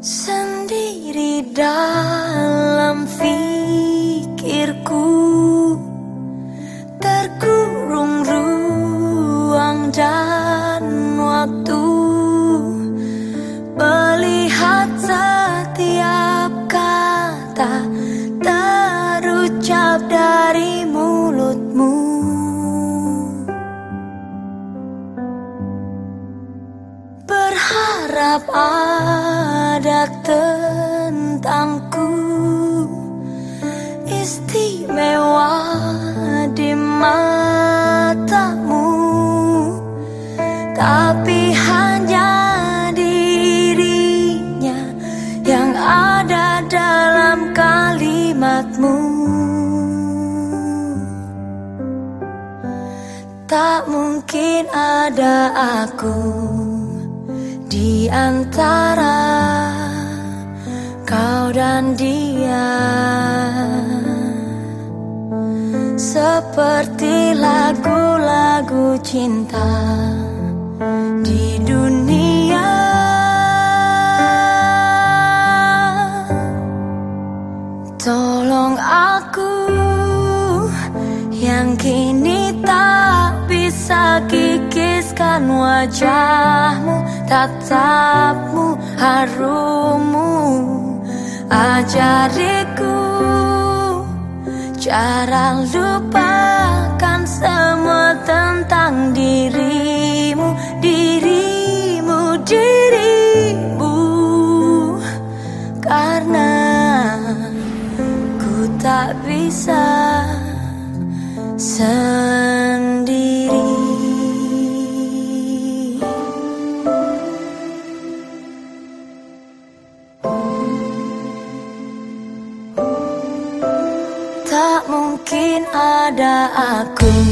Sendiri dalam fikirku. Terkurung ruang dalam Berharap ada tentangku. Istimewa di matamu. Tapi hanya dirinya Yang ada dalam kalimatmu. Tak mungkin ada aku di antara kau dan dia Seperti lagu-lagu cinta di kikiskan wajahmu tatapmu, harummu Ajariku cara lupakan semua tentang dirimu Dirimu, dirimu. Karena ku tak bisa sendiri mungkin ada aku